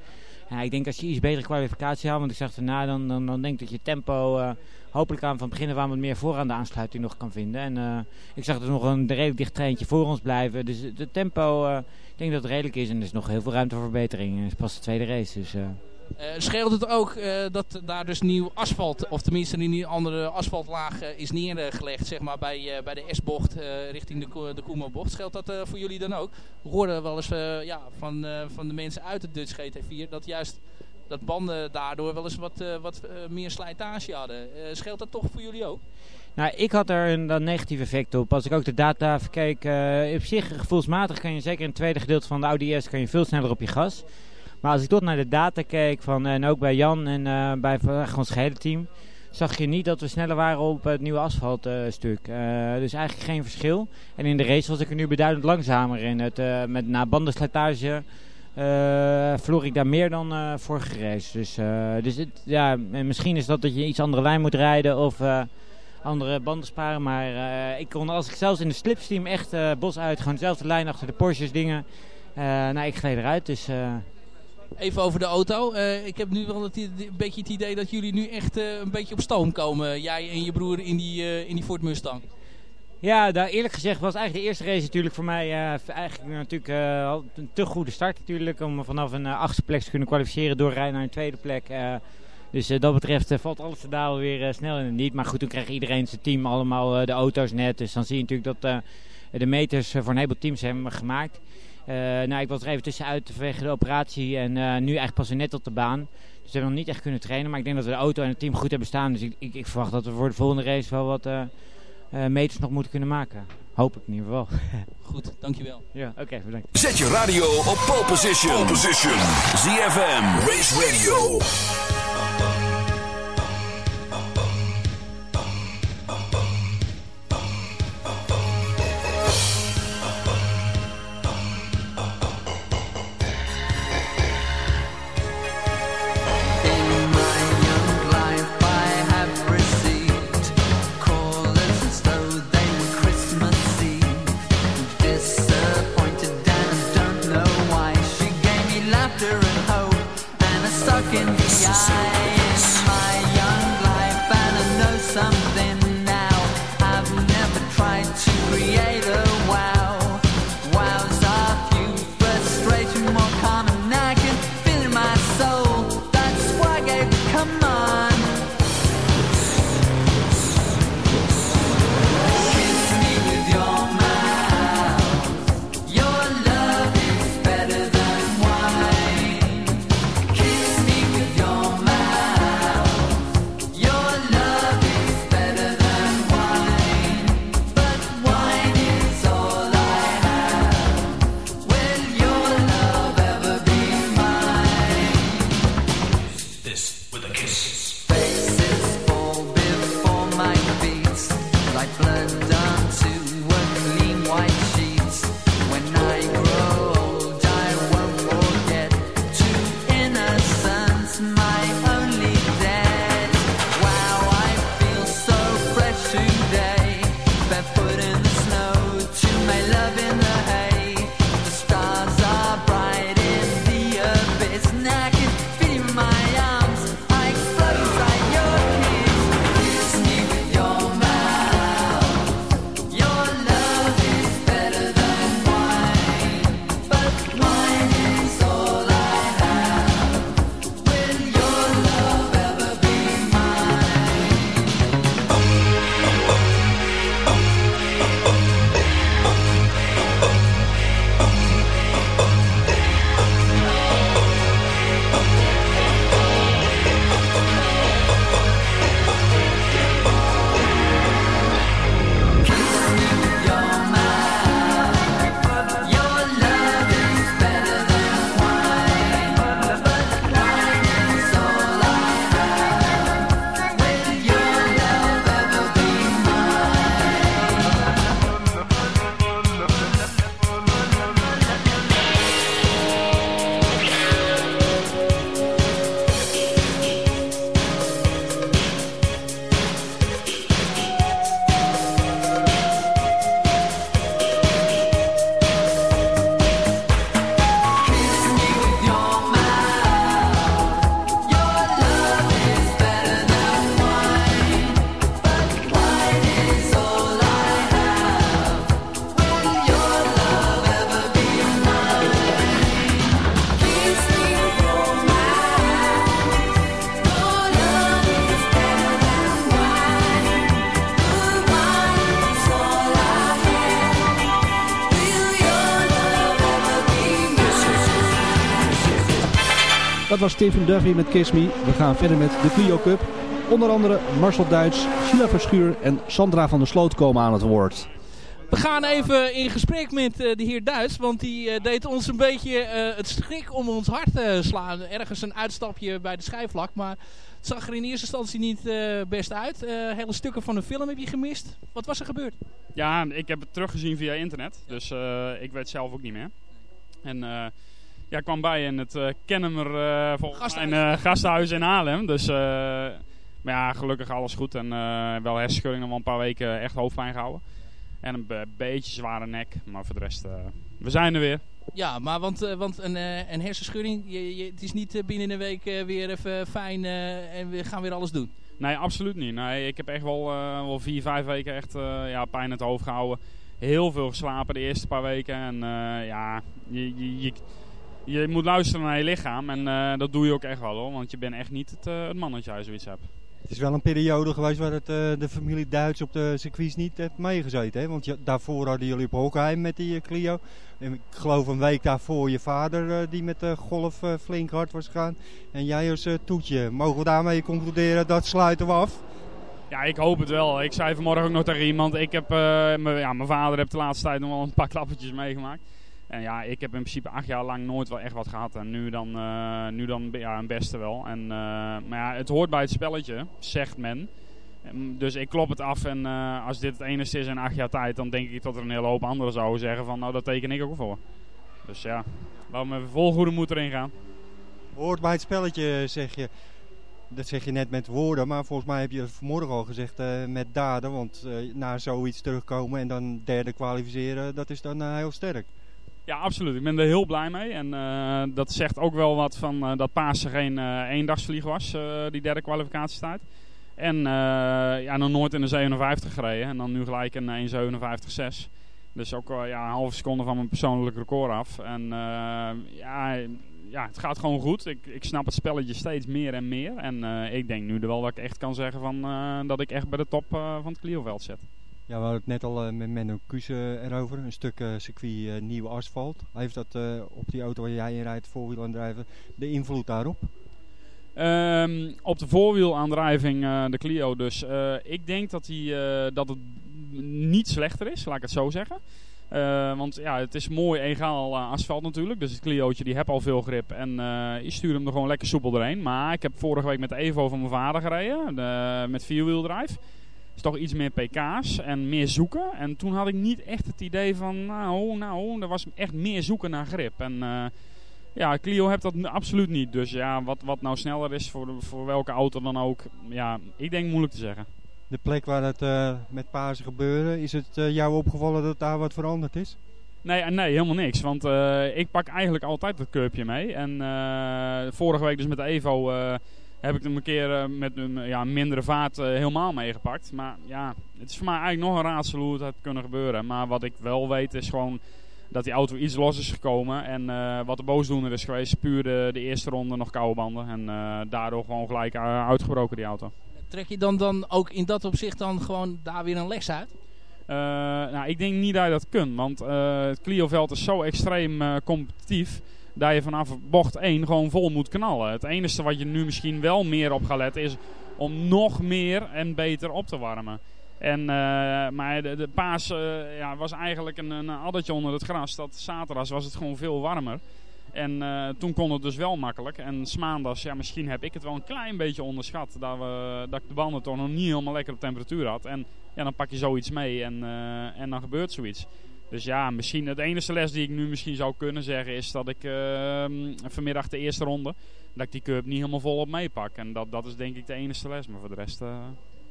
Ja, ik denk als je iets betere kwalificatie haalt, want ik zag erna, dan, dan, dan denk ik dat je tempo eh, hopelijk aan van begin af aan wat meer vooraan de aansluiting nog kan vinden. En ik zag er nog een redelijk dicht treintje voor ons blijven. Dus het tempo, ik denk dat het redelijk is en er is nog heel veel ruimte voor verbetering. Het is pas de tweede race, dus... eh, scheelt het ook eh, dat daar dus nieuw asfalt, of tenminste een andere asfaltlaag eh, is neergelegd zeg maar, bij, bij de S-bocht richting de, de Koemo-bocht? Scheelt dat voor jullie dan ook? We hoorden wel eens ja, van, van de mensen uit de Dutch GT4 dat juist dat banden daardoor wel eens wat, wat meer slijtage hadden. Scheelt dat toch voor jullie ook? Nou, ik had er een, een negatief effect op. Als ik ook de data even keek, eh, op zich gevoelsmatig kan je zeker in het tweede gedeelte van de Audi S kan je veel sneller op je gas. Maar als ik tot naar de data keek, van, en ook bij Jan en eh, bij van- ons gehele team, zag je niet dat we sneller waren op het nieuwe asfaltstuk. Eh dus eigenlijk geen verschil. En in de race was ik er nu beduidend langzamer in. Het, eh, met, na bandenslijtage eh verloor ik daar meer dan eh, vorige race. Dus, eh, dus ja, en misschien is dat dat je iets andere lijn moet rijden of eh, andere banden sparen. Maar eh, ik kon, als ik zelfs in de slipstream echt eh, bos uit, gewoon dezelfde lijn achter de Porsches dingen. eh nou, ik gleed eruit. Dus eh, Even over de auto. Eh, ik heb nu wel het, een beetje het idee dat jullie nu echt eh, een beetje op stoom komen. Jij en je broer in die, eh, in die Ford Mustang. Ja, nou, eerlijk gezegd was eigenlijk de eerste race natuurlijk voor mij eigenlijk natuurlijk een te goede start natuurlijk. Om vanaf een achtste plek te kunnen kwalificeren doorrijden naar een tweede plek. dus dat betreft valt alles te dalen weer snel in het niet. Maar goed, toen kreeg iedereen zijn team allemaal de auto's net. Dus dan zie je natuurlijk dat de meters voor een heleboel teams hebben gemaakt. Eh, nou, ik was er even tussenuit vanwege de operatie en eh, nu eigenlijk pas weer net op de baan. Dus we hebben nog niet echt kunnen trainen. Maar ik denk dat we de auto en het team goed hebben staan. Dus ik, ik, ik verwacht dat we voor de volgende race wel wat... eh, eh, meters nog moeten kunnen maken. Hoop ik in ieder geval. <laughs> Goed, dankjewel. Ja, oké, bedankt. Zet je radio op pole position. Pole position. ZFM. Race Radio. Was Stephen Duffy met Kiss Me. We gaan verder met de Clio Cup. Onder andere Marcel Duits, Sheila Verschuur en Sandra van der Sloot komen aan het woord. We gaan even in gesprek met eh, de heer Duits, want die eh, deed ons een beetje eh, het schrik om ons hart te slaan. Ergens een uitstapje bij de schijfvlak, maar het zag er in eerste instantie niet eh, best uit. Eh, hele stukken van de film heb je gemist. Wat was er gebeurd? Ja, ik heb het teruggezien via internet. Dus eh, ik weet zelf ook niet meer. En eh, ja, kwam bij in het uh, Kennemer eh, volgens een, eh, gasthuis in Haarlem. Dus maar ja, gelukkig alles goed. En wel hersenschudding nog een paar weken echt hoofdpijn gehouden. En een be- beetje zware nek. Maar voor de rest, we zijn er weer. Ja, maar want, want een, een hersenschudding, je, je, het is niet binnen een week weer even fijn en we gaan weer alles doen. Nee, absoluut niet. Nee, ik heb echt wel, wel vier, vijf weken echt ja, pijn in het hoofd gehouden. Heel veel geslapen de eerste paar weken. En ja, je, je, je, je moet luisteren naar je lichaam. En eh, dat doe je ook echt wel hoor. Want je bent echt niet het, het mannetje als je zoiets hebt. Het is wel een periode geweest waar het, eh, de familie Duits op de circuits niet heeft meegezeten. Hè? Want je- daarvoor hadden jullie op Hockheim met die Clio. En ik geloof een week daarvoor je vader die met de golf flink hard was gegaan. En jij als toetje. Mogen we daarmee concluderen dat sluiten we af? Ja, ik hoop het wel. Ik zei vanmorgen ook nog tegen iemand. Ik heb, mijn- ja, mijn vader heeft de laatste tijd nog wel een paar klappertjes meegemaakt. En ja, ik heb in principe acht jaar lang nooit wel echt wat gehad. En nu dan, eh, nu dan ja, een beste wel. En, eh, maar ja, het hoort bij het spelletje, zegt men. En Dus ik klop het af en eh, als dit het enige is in acht jaar tijd, dan denk ik dat er een hele hoop anderen zouden zeggen van nou, dat teken ik ook voor. Dus ja, laten we even vol goede moed erin gaan. Hoort bij het spelletje, zeg je. Dat zeg je net met woorden, maar volgens mij heb je het vanmorgen al gezegd met daden. Want na zoiets terugkomen en dan derde kwalificeren, dat is dan heel sterk. Ja, absoluut. Ik ben er heel blij mee. En eh, dat zegt ook wel wat van eh, dat Pasen geen eh eendagsvlieg was, die derde kwalificatiestijd. En ja, nog nooit in de 57 gereden. En dan nu gelijk een 1.57.6. Dus ook ja, een halve seconde van mijn persoonlijk record af. En ja, ja, het gaat gewoon goed. Ik, ik snap het spelletje steeds meer en meer. En ik denk nu wel dat ik echt kan zeggen van, dat ik echt bij de top van het Clioveld zit. Ja, we hadden het net al eh, met Menno Kuse erover. Een stuk eh, circuit eh, nieuw asfalt. Heeft dat eh, op die auto waar jij in rijdt, voorwielaandrijven, de invloed daarop? Ehm, op de voorwielaandrijving, eh de Clio dus. eh, ik denk dat, die, eh, dat het niet slechter is, laat ik het zo zeggen. Eh, want ja, het is mooi egaal eh, asfalt natuurlijk. Dus het Clio'tje die heeft al veel grip. En eh je stuurt hem er gewoon lekker soepel doorheen. Maar ik heb vorige week met de Evo van mijn vader gereden. De, met vierwieldrive. Toch iets meer pk's en meer zoeken. En toen had ik niet echt het idee van, nou, nou, er was echt meer zoeken naar grip. En eh, ja, Clio heeft dat absoluut niet. Dus ja, wat, wat nou sneller is voor, de- voor welke auto dan ook, ja, ik denk moeilijk te zeggen. De plek waar het eh, met Pasen gebeurde, is het eh, jou opgevallen dat daar wat veranderd is? Nee, nee, helemaal niks. Want ik pak eigenlijk altijd het curbje mee. En vorige week dus met de Evo heb ik hem een keer eh, met een ja, mindere vaart eh, helemaal meegepakt. Maar ja, het is voor mij eigenlijk nog een raadsel hoe het had kunnen gebeuren. Maar wat ik wel weet is gewoon dat die auto iets los is gekomen. En eh, wat de boosdoener is geweest, puur de, de eerste ronde nog koude banden. En eh, daardoor gewoon gelijk eh, uitgebroken die auto. Trek je dan, dan ook in dat opzicht dan gewoon daar weer een les uit? Eh, nou, ik denk niet dat je dat kunt. Want eh, het Clioveld is zo extreem eh, competitief. Dat je vanaf bocht 1 gewoon vol moet knallen. Het enige wat je nu misschien wel meer op gaat letten is om nog meer en beter op te warmen. En, eh, maar de, de paas eh, ja, was eigenlijk een, een addertje onder het gras. Dat zaterdags was het gewoon veel warmer. En eh, toen kon het dus wel makkelijk. En maandags, ja, misschien heb ik het wel een klein beetje onderschat. Dat, we, dat ik de banden toch nog niet helemaal lekker op temperatuur had. En ja, dan pak je zoiets mee en, en dan gebeurt zoiets. Dus ja, misschien het enige les die ik nu misschien zou kunnen zeggen is dat ik ehm, vanmiddag de eerste ronde, dat ik die cup niet helemaal volop meepak. En dat, dat is denk ik de enige les. Maar voor de rest, eh,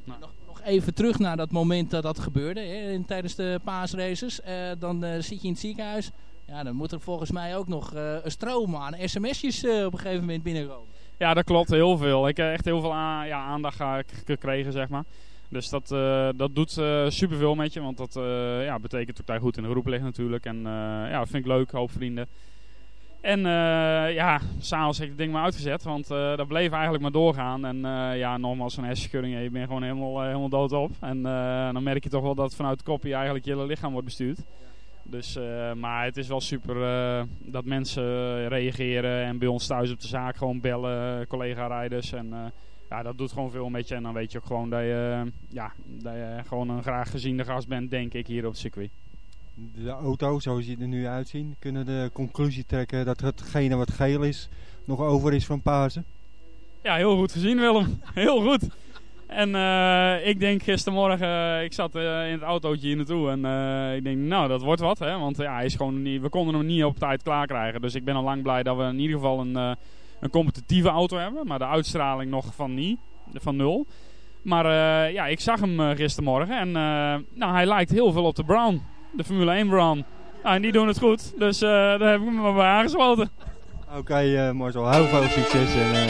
nou. Nog even terug naar dat moment dat dat gebeurde hè, in- tijdens de paasraces. Eh, dan eh, zit je in het ziekenhuis. Ja, dan moet er volgens mij ook nog een stroom aan sms'jes op een gegeven moment binnenkomen. Ja, dat klopt. Heel veel. Ik heb echt heel veel ja, aandacht gekregen, zeg maar. Dus dat, eh, dat doet eh superveel met je. Want dat eh, ja, betekent dat je goed in de groep ligt natuurlijk. En ja, vind ik leuk. Hoop vrienden. En ja, s'avonds heb ik het ding maar uitgezet. Want eh, dat bleef eigenlijk maar doorgaan. En eh, ja, nogmaals zo'n hersenschudding. Je bent gewoon helemaal, helemaal doodop. En eh, dan merk je toch wel dat vanuit het kopje eigenlijk je hele lichaam wordt bestuurd. Dus, maar het is wel super dat mensen reageren en bij ons thuis op de zaak gewoon bellen, collega-rijders. En ja, dat doet gewoon veel met je. En dan weet je ook gewoon dat je, eh, ja, dat je gewoon een graag geziene gast bent, denk ik, hier op het circuit. De auto, zoals die er nu uitzien, kunnen de conclusie trekken dat hetgene wat geel is nog over is van Pasen. Ja, heel goed gezien Willem. <laughs> Heel goed. En eh, ik denk gistermorgen, eh, ik zat eh, in het autootje hier naartoe en eh, ik denk, nou dat wordt wat. Hè? Want ja, hij is gewoon niet, we konden hem niet op tijd klaar krijgen. Dus ik ben al lang blij dat we in ieder geval een, eh, een competitieve auto hebben. Maar de uitstraling nog van niet, van nul. Maar eh, ja, ik zag hem eh, gistermorgen en eh, nou, hij lijkt heel veel op de Brown. De Formule 1 Brown. Nou, en die doen het goed. Dus eh, daar heb ik me maar bij aangesloten. Oké eh, Marcel, heel veel succes en eh,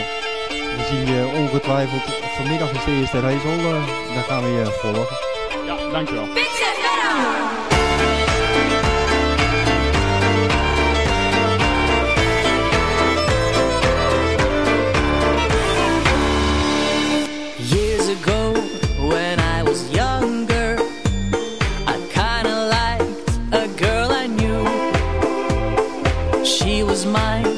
we zien je ongetwijfeld vanmiddag is de eerste race al, dan gaan we je volgen. Ja, dankjewel. Mine,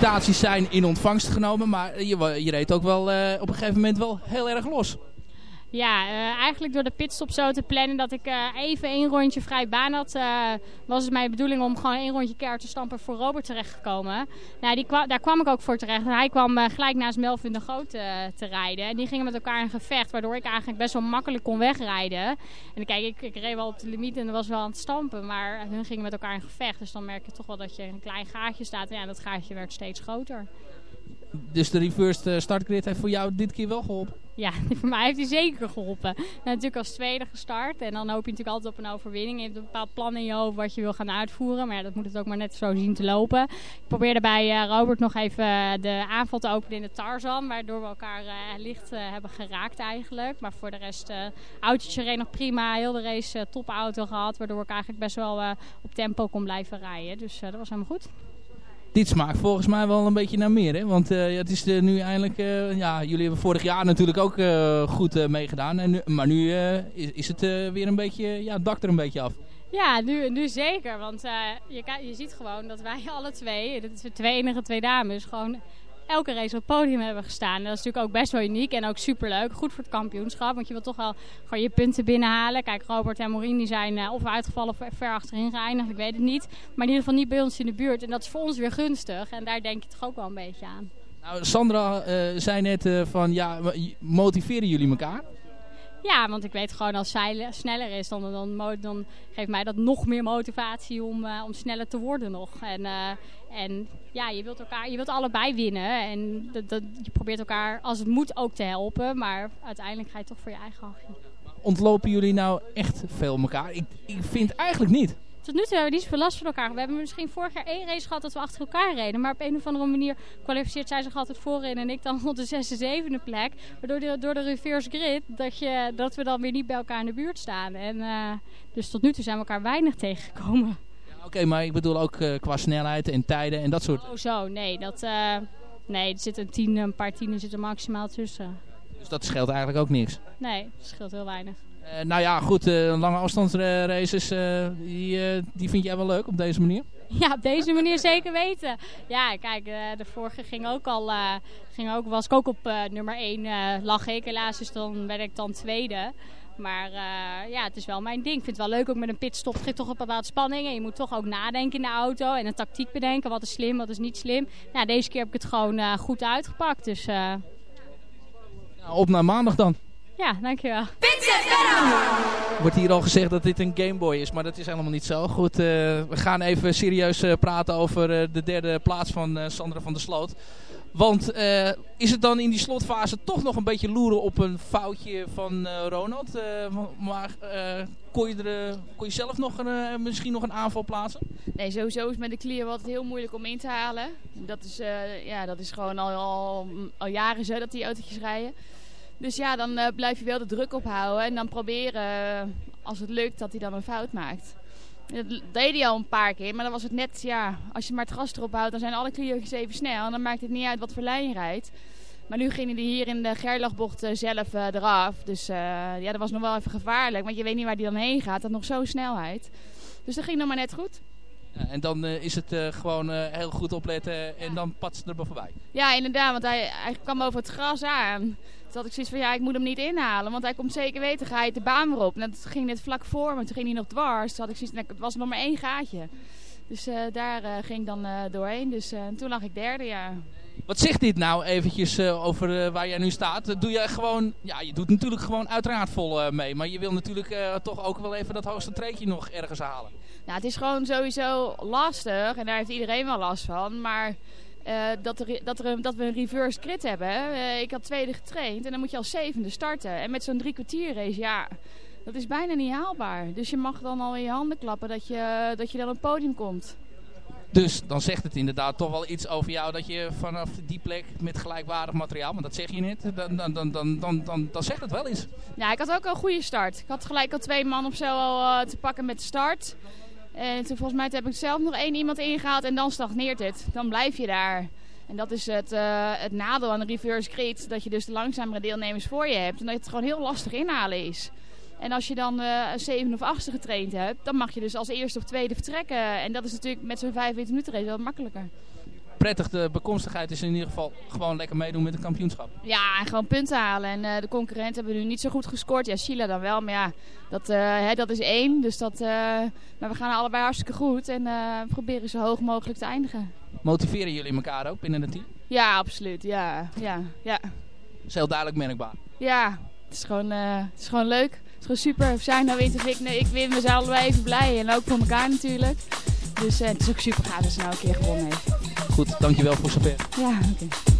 Felicitaties zijn in ontvangst genomen, maar je, je reed ook wel eh, op een gegeven moment wel heel erg los. Ja, eh, eigenlijk door de pitstop zo te plannen dat ik eh, even één rondje vrij baan had, eh, was het mijn bedoeling om gewoon één rondje keihard te stampen voor Robert terecht te komen. Nou, die daar kwam ik ook voor terecht. En hij kwam gelijk naast Melvin de Groot te rijden. En die gingen met elkaar in gevecht, waardoor ik eigenlijk best wel makkelijk kon wegrijden. En kijk, ik, ik reed wel op de limiet en was wel aan het stampen, maar hun gingen met elkaar in gevecht. Dus dan merk je toch wel dat je een klein gaatje staat. En ja, dat gaatje werd steeds groter. Dus de reversed eh, startgrid heeft voor jou dit keer wel geholpen. Ja, <laughs> voor mij heeft hij zeker geholpen. Natuurlijk als tweede gestart. En dan hoop je natuurlijk altijd op een overwinning. Je hebt een bepaald plan in je hoofd wat je wil gaan uitvoeren. Maar ja, dat moet het ook maar net zo zien te lopen. Ik probeerde bij eh, Robert nog even eh, de aanval te openen in de Tarzan. Waardoor we elkaar licht hebben geraakt eigenlijk. Maar voor de rest, eh autootje reed nog prima. Heel de race topauto gehad. Waardoor ik eigenlijk best wel op tempo kon blijven rijden. Dus dat was helemaal goed. Dit smaakt volgens mij wel een beetje naar meer, hè? Want eh, het is eh, nu eindelijk... eh, ja, jullie hebben vorig jaar natuurlijk ook goed meegedaan. En maar nu is, is het weer een beetje... Ja, het dak er een beetje af. Ja, nu, nu zeker. Want je, je ziet gewoon dat wij <laughs> alle twee, is de twee enige twee dames, gewoon elke race op het podium hebben gestaan. En dat is natuurlijk ook best wel uniek en ook superleuk. Goed voor het kampioenschap, want je wilt toch wel gewoon je punten binnenhalen. Kijk, Robert en Maureen zijn eh, of uitgevallen of ver achterin geëindigd, ik weet het niet. Maar in ieder geval niet bij ons in de buurt. En dat is voor ons weer gunstig. En daar denk je toch ook wel een beetje aan. Nou, Sandra eh, zei net eh, van, ja, motiveren jullie elkaar? Ja, want ik weet gewoon als zij le- sneller is, dan, dan, dan geeft mij dat nog meer motivatie om, eh, om sneller te worden nog. En, eh, en ja, je wilt, elkaar, je wilt allebei winnen. En dat, dat, je probeert elkaar als het moet ook te helpen. Maar uiteindelijk ga je toch voor je eigen hachje. Ontlopen jullie nou echt veel elkaar? Ik, ik vind eigenlijk niet. Tot nu toe hebben we niet zoveel last van elkaar. We hebben misschien vorig jaar één race gehad dat we achter elkaar reden. Maar op een of andere manier kwalificeert zij zich altijd voorin en ik dan <laughs> rond de zesde, zevende plek. Waardoor de, door de reverse grid dat, je, dat we dan weer niet bij elkaar in de buurt staan. En, eh, dus tot nu toe zijn we elkaar weinig tegengekomen. Oké, maar ik bedoel ook eh, qua snelheid en tijden en dat soort. Oh zo, nee. Dat, eh, nee, er zit een, tien, een paar tienen zitten maximaal tussen. Dus dat scheelt eigenlijk ook niks. Nee, het scheelt heel weinig. Eh, nou ja, goed, eh, lange afstandsraces, eh, die, die vind jij wel leuk op deze manier? Ja, op deze manier zeker weten. Ja, kijk, de vorige ging ook al, ging ook, was ik ook op nummer 1, lag ik helaas, dus dan werd ik dan tweede. Maar ja, het is wel mijn ding. Ik vind het wel leuk ook met een pitstop. Geeft toch een bepaalde spanning. En je moet toch ook nadenken in de auto. En een tactiek bedenken. Wat is slim, wat is niet slim. Nou, deze keer heb ik het gewoon goed uitgepakt. Dus Nou, op naar maandag dan. Ja, dankjewel. Wordt hier al gezegd dat dit een Game Boy is, maar dat is helemaal niet zo. Goed, eh, we gaan even serieus eh, praten over eh, de derde plaats van eh, Sandra van der Sloot. Want eh, is het dan in die slotfase toch nog een beetje loeren op een foutje van eh, Ronald? Eh, maar eh, kon, je er, kon je zelf nog een, eh, misschien nog een aanval plaatsen? Nee, sowieso is met de Clio altijd heel moeilijk om in te halen. Dat is, eh, ja, dat is gewoon al, al, al jaren zo dat die autootjes rijden. Dus ja, dan eh, blijf je wel de druk ophouden en dan proberen, eh, als het lukt, dat hij dan een fout maakt. Dat deed hij al een paar keer, maar dan was het net, ja, als je maar het gas erop houdt, dan zijn alle Clio's even snel. En dan maakt het niet uit wat voor lijn je rijdt. Maar nu gingen die hier in de Gerlachbocht eh, zelf eraf. Dus ja, dat was nog wel even gevaarlijk, want je weet niet waar die dan heen gaat. Dat nog zo'n snelheid. Dus dat ging nog maar net goed. En dan eh, is het eh, gewoon eh, heel goed opletten en dan patst er maar voorbij. Ja, inderdaad, want hij, hij kwam over het gras aan. Toen had ik zoiets van, ja, ik moet hem niet inhalen, want hij komt zeker weten, ga je de baan weer op. En dat ging net vlak voor me, toen ging hij nog dwars. Toen had ik zoiets van, het was nog maar één gaatje. Dus daar ging ik dan doorheen. Dus toen lag ik derde, ja. Wat zegt dit nou eventjes over waar jij nu staat? Doe jij gewoon, ja, je doet natuurlijk gewoon uiteraard vol mee. Maar je wil natuurlijk toch ook wel even dat hoogste treetje nog ergens halen. Nou, het is gewoon sowieso lastig en daar heeft iedereen wel last van. Maar eh, dat, er, dat, er dat we een reverse crit hebben. Eh, ik had tweede getraind en dan moet je als zevende starten. En met zo'n drie kwartier race, ja, dat is bijna niet haalbaar. Dus je mag dan al in je handen klappen dat je, dat je dan op het podium komt. Dus dan zegt het inderdaad toch wel iets over jou dat je vanaf die plek met gelijkwaardig materiaal, want dat zeg je net, dan, dan, dan, dan, dan, dan, dan zegt het wel iets. Ja, ik had ook al een goede start. Ik had gelijk al twee man of zo al eh, te pakken met de start. En toen volgens mij heb ik zelf nog één iemand ingehaald en dan stagneert het. Dan blijf je daar. En dat is het, eh, het nadeel aan de reverse grid. Dat je dus de langzamere deelnemers voor je hebt. En dat het gewoon heel lastig inhalen is. En als je dan eh, een zevende of achtste getraind hebt, dan mag je dus als eerste of tweede vertrekken. En dat is natuurlijk met zo'n 45 minuten race wel makkelijker. Prettig, de bekomstigheid is in ieder geval gewoon lekker meedoen met het kampioenschap. Ja, en gewoon punten halen. En eh, de concurrenten hebben nu niet zo goed gescoord. Ja, Sheila dan wel, maar ja, dat, eh, hè, dat is één. Dus dat, eh, maar we gaan allebei hartstikke goed en proberen zo hoog mogelijk te eindigen. Motiveren jullie elkaar ook binnen het team? Ja, absoluut. Ja, ja, ja. Dat is heel duidelijk merkbaar. Ja, het is gewoon, het is gewoon leuk. Het is gewoon super. Of zij nou wint of ik, nee, ik win, we zijn allebei even blij. En ook voor elkaar natuurlijk. Dus het is ook super gaaf dat ze nou een keer gewonnen heeft. Goed, dankjewel voor zover. Ja, oké. Mushkina.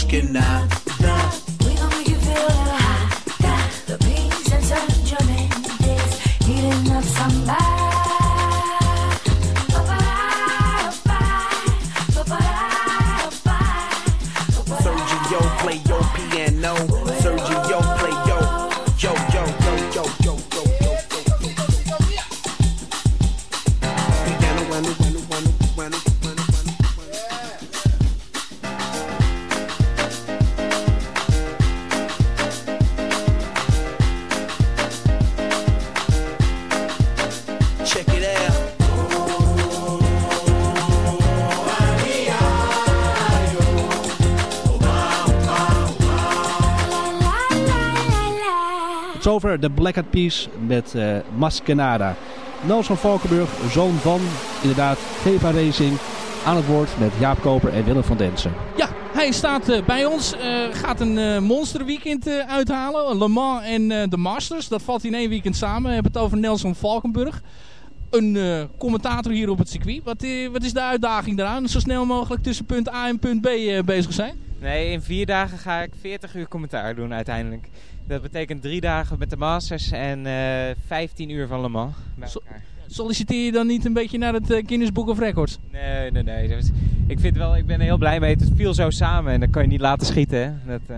Ashkenaz. De Black Eyed met eh Maskenada. Nelson Valkenburg, zoon van inderdaad Geva Racing. Aan het woord met Jaap Koper en Willem van Densen. Ja, hij staat eh, bij ons. eh, gaat een eh, monsterweekend eh, uithalen. Le Mans en de Masters. Dat valt in één weekend samen. We hebben het over Nelson Valkenburg. Een commentator hier op het circuit. Wat, wat is de uitdaging daaraan? Zo snel mogelijk tussen punt A en punt B bezig zijn? Nee, in vier dagen ga ik 40 uur commentaar doen uiteindelijk. Dat betekent drie dagen met de Masters en eh 15 uur van Le Mans. Solliciteer je dan niet een beetje naar het eh, Guinness Book of Records? Nee, nee, nee. Ik vind wel, ik ben er heel blij mee. Het viel zo samen en dan kan je niet laten schieten. Hè. Dat, eh,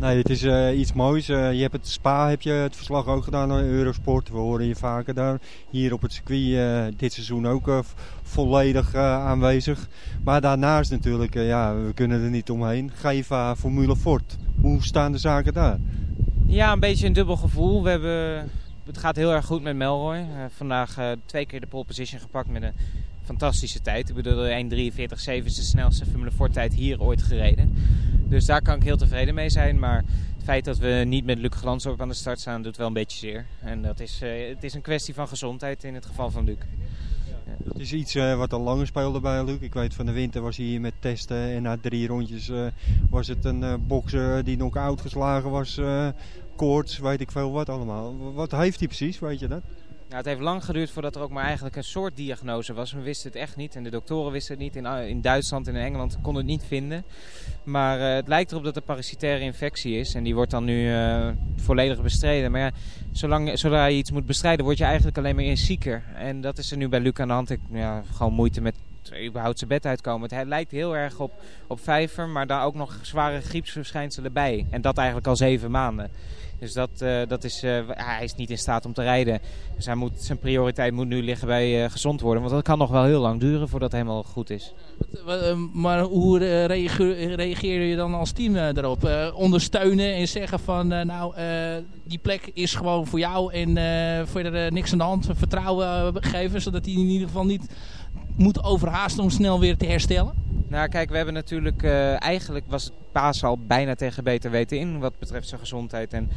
Nee, het is eh, iets moois. Eh, je hebt het Spa, heb je het verslag ook gedaan aan Eurosport. We horen je vaker daar. Hier op het circuit eh, dit seizoen ook volledig aanwezig. Maar daarnaast natuurlijk, ja, we kunnen er niet omheen. Geva Formule Ford. Hoe staan de zaken daar? Ja, een beetje een dubbel gevoel. We hebben, het gaat heel erg goed met Melroy. Vandaag twee keer de pole position gepakt met een fantastische tijd. Ik bedoel, de 1.43.7 is de snelste Formule Ford tijd hier ooit gereden. Dus daar kan ik heel tevreden mee zijn. Maar het feit dat we niet met Luc Glansdorp aan de start staan, doet wel een beetje zeer. En dat is, eh, het is een kwestie van gezondheid in het geval van Luc. Dat is iets eh, wat al langer speelde bij Luc. Ik weet van de winter was hij hier met testen. En na drie rondjes eh, was het een eh, bokser die nog uitgeslagen was. eh koorts, weet ik veel wat allemaal. Wat heeft hij precies, weet je dat? Nou, het heeft lang geduurd voordat er ook maar eigenlijk een soort diagnose was. We wisten het echt niet en de doktoren wisten het niet. In, eh, in Duitsland en in Engeland konden het niet vinden. Maar eh, het lijkt erop dat een parasitaire infectie is. En die wordt dan nu eh, volledig bestreden. Maar ja, zolang, zodra je iets moet bestrijden, word je eigenlijk alleen maar eens zieker. En dat is er nu bij Luc aan de hand. Ik ja, gewoon moeite met überhaupt zijn bed uitkomen. Het lijkt heel erg op, op vijver, maar daar ook nog zware griepsverschijnselen bij. En dat eigenlijk al zeven maanden. Dus dat, eh, dat is, eh, hij is niet in staat om te rijden. Dus hij moet, zijn prioriteit moet nu liggen bij eh, gezond worden. Want dat kan nog wel heel lang duren voordat het helemaal goed is. Eh, Maar hoe reageer, je dan als team daarop? Ondersteunen en zeggen van nou, die plek is gewoon voor jou en verder niks aan de hand. Vertrouwen geven, zodat hij in ieder geval niet moet overhaasten om snel weer te herstellen? Nou kijk, we hebben natuurlijk, eh, eigenlijk was het paas al bijna tegen beter weten in wat betreft zijn gezondheid. En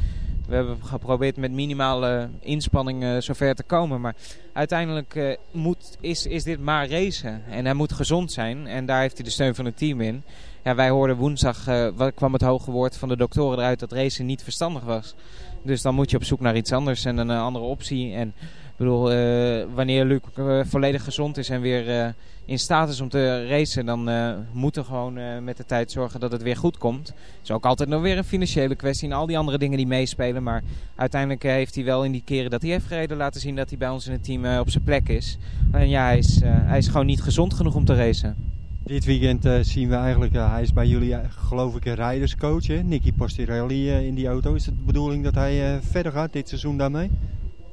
we hebben geprobeerd met minimale inspanning eh, zover te komen. Maar uiteindelijk eh, moet, is, is dit maar racen. En hij moet gezond zijn. En daar heeft hij de steun van het team in. Ja, wij hoorden woensdag, wat kwam het hoge woord van de doktoren eruit dat racen niet verstandig was. Dus dan moet je op zoek naar iets anders en een andere optie. En ik bedoel, eh, wanneer Luc eh, volledig gezond is en weer eh, in staat is om te racen, dan moeten we gewoon met de tijd zorgen dat het weer goed komt. Het is ook altijd nog weer een financiële kwestie en al die andere dingen die meespelen. Maar uiteindelijk heeft hij wel in die keren dat hij heeft gereden laten zien dat hij bij ons in het team op zijn plek is. En ja, hij is, hij is gewoon niet gezond genoeg om te racen. Dit weekend zien we eigenlijk, hij is bij jullie geloof ik een rijderscoach, hè? Nicky Pastirelli in die auto. Is het de bedoeling dat hij verder gaat dit seizoen daarmee?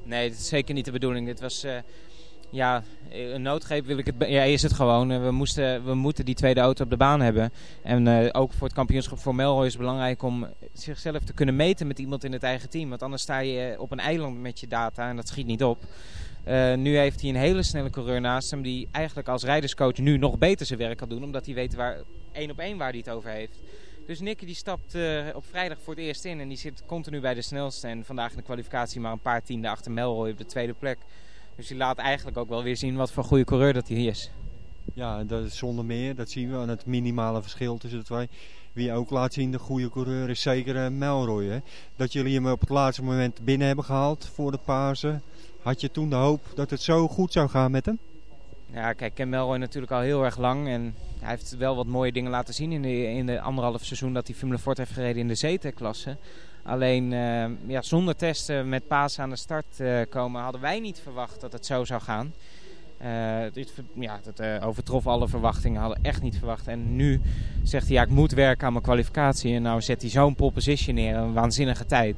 Nee, dat is zeker niet de bedoeling. Dit was, eh, ja, een noodgreep wil ik het... Ja, is het gewoon. Eh, We, moesten, we moeten die tweede auto op de baan hebben. En eh, ook voor het kampioenschap voor Melroy is het belangrijk om zichzelf te kunnen meten met iemand in het eigen team. Want anders sta je op een eiland met je data en dat schiet niet op. Nu heeft hij een hele snelle coureur naast hem die eigenlijk als rijderscoach nu nog beter zijn werk kan doen. Omdat hij weet waar, één op één waar hij het over heeft. Dus Nicky die stapt eh, op vrijdag voor het eerst in en die zit continu bij de snelste. En vandaag in de kwalificatie maar een paar tienden achter Melroy op de tweede plek. Dus die laat eigenlijk ook wel weer zien wat voor goede coureur dat hij is. Ja, dat is zonder meer. Dat zien we aan het minimale verschil tussen de twee. Wie ook laat zien, de goede coureur, is zeker eh, Melroy. Hè? Dat jullie hem op het laatste moment binnen hebben gehaald voor de Pasen. Had je toen de hoop dat het zo goed zou gaan met hem? Ja, kijk, ik ken Melroy natuurlijk al heel erg lang. En hij heeft wel wat mooie dingen laten zien in de, in de anderhalf seizoen dat hij Formule Ford heeft gereden in de ZT-klasse. Alleen eh, ja, zonder testen met Paas aan de start eh, komen hadden wij niet verwacht dat het zo zou gaan. Eh, dit, ver- ja, dat eh, overtrof alle verwachtingen, hadden echt niet verwacht. En nu zegt hij, ja, ik moet werken aan mijn kwalificatie. En nou zet hij zo'n pole position neer, een waanzinnige tijd.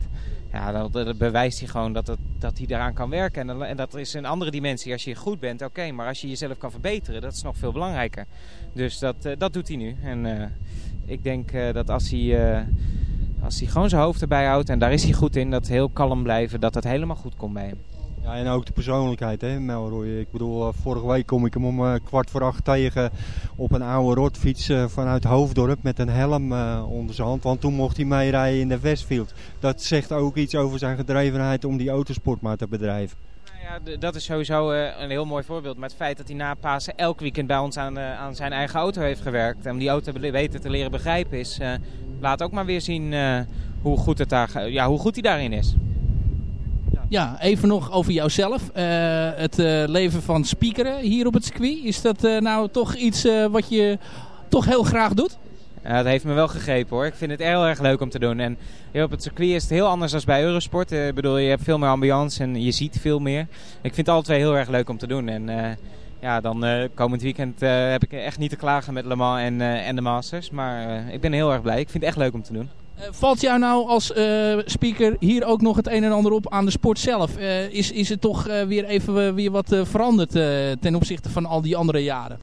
Ja, dat, dat bewijst hij gewoon dat, dat hij daaraan kan werken. En, en dat is een andere dimensie. Als je goed bent, oké. maar als je jezelf kan verbeteren, dat is nog veel belangrijker. Dus dat, eh, dat doet hij nu. En eh, ik denk eh, dat als hij, als hij gewoon zijn hoofd erbij houdt... en daar is hij goed in, dat heel kalm blijven... dat het helemaal goed komt bij hem. Ja, en ook de persoonlijkheid, hè, Melroy. Ik bedoel, eh, vorige week kom ik hem om eh, kwart voor acht tegen op een oude rotfiets eh, vanuit Hoofddorp met een helm onder zijn hand. Want toen mocht hij meerijden in de Westfield. Dat zegt ook iets over zijn gedrevenheid om die autosport maar te bedrijven. Ja, d- dat is sowieso een heel mooi voorbeeld. Maar het feit dat hij na Pasen elk weekend bij ons aan, aan zijn eigen auto heeft gewerkt... en om die auto be- beter te leren begrijpen is... laat ook maar weer zien hoe, goed het daar, ja, hoe goed hij daarin is. Ja, even nog over jouzelf. Eh, het eh, leven van speakeren hier op het circuit. Is dat eh, nou toch iets wat je toch heel graag doet? Dat heeft me wel gegrepen hoor. Ik vind het heel erg leuk om te doen. En hier op het circuit is het heel anders dan bij Eurosport. Ik bedoel, je hebt veel meer ambiance en je ziet veel meer. Ik vind het alle twee heel erg leuk om te doen. En ja, dan komend weekend heb ik echt niet te klagen met Le Mans en, en de Masters. Maar ik ben heel erg blij. Ik vind het echt leuk om te doen. Eh, valt jou nou als eh, speaker hier ook nog het een en ander op aan de sport zelf? Eh, is, is het toch weer even weer wat veranderd ten opzichte van al die andere jaren?